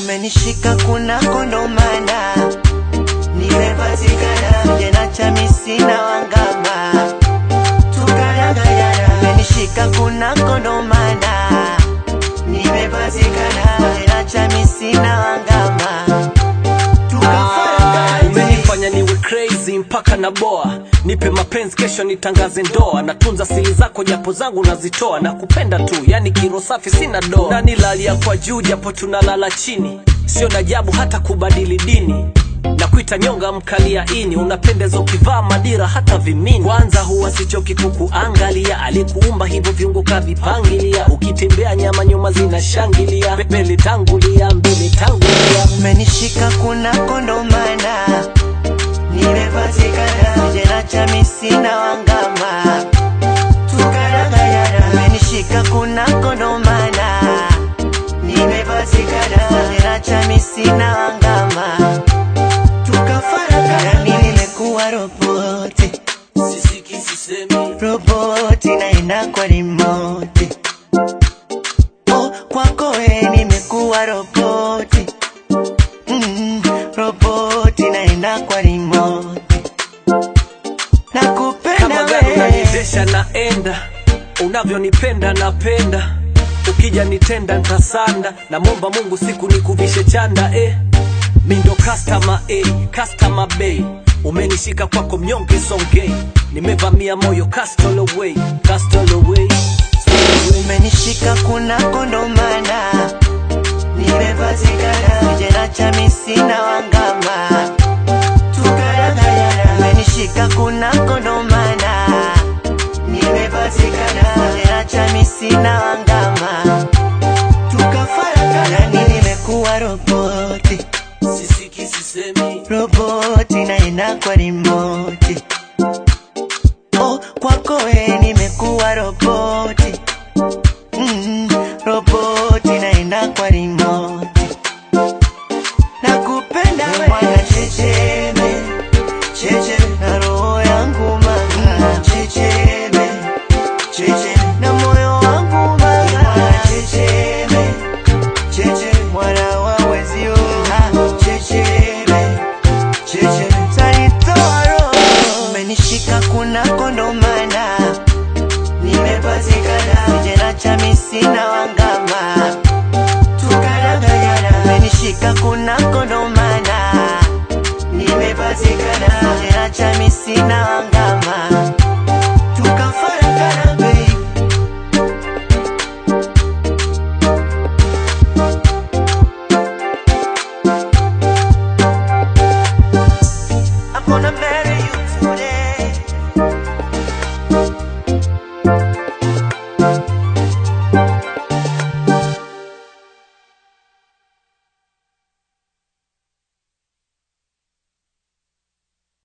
Umenishika kuna kondomana, nimepatikana tena chami wangama. Umenishika sina wangama, umenifanya niwe crazy mpaka na boa. Nipe mapenzi kesho nitangaze ndoa. Natunza sili zako japo zangu nazitoa. Na kupenda tu yani kiro safi sina doa. Na nilalia kwa juu japo tunalala chini. Sio najabu hata kubadili dini na kuita nyonga mkalia ini unapendeza ukivaa madira hata vimini. Kwanza huwa sichoki kukuangalia alikuumba hivyo viungo kavipangilia. Ukitembea nyama nyuma zinashangilia. Mbele tangulia mbele tangulia umenishika kuna kondomana. Nimepatikana jela chamisi na wangama. Tukaragayana umenishika kuna kondomana. Nimepatikana jela chamisi sina wangama roboti naenda kwa remote. oh, kwako we nimekuwa roboti. Mm, roboti naenda kwa remote. nakupenda kama gari we naenda. Unavyonipenda napenda. Ukija nitenda ntasanda namwomba mungu siku nikuvishe chanda eh. mindo customer a customer bay umenishika kwako mnyonge songe nimevamia moyo castle away castle away. Umenishika kuna kondomana. Nimevazikana chami sina wangama. Tukaragayana umenishika kuna kondomana. Nimevazikana chami sina wangama rimoti oh, kwako nimekuwa roboti kunako ndo maana nimepatikana, acha misina wangu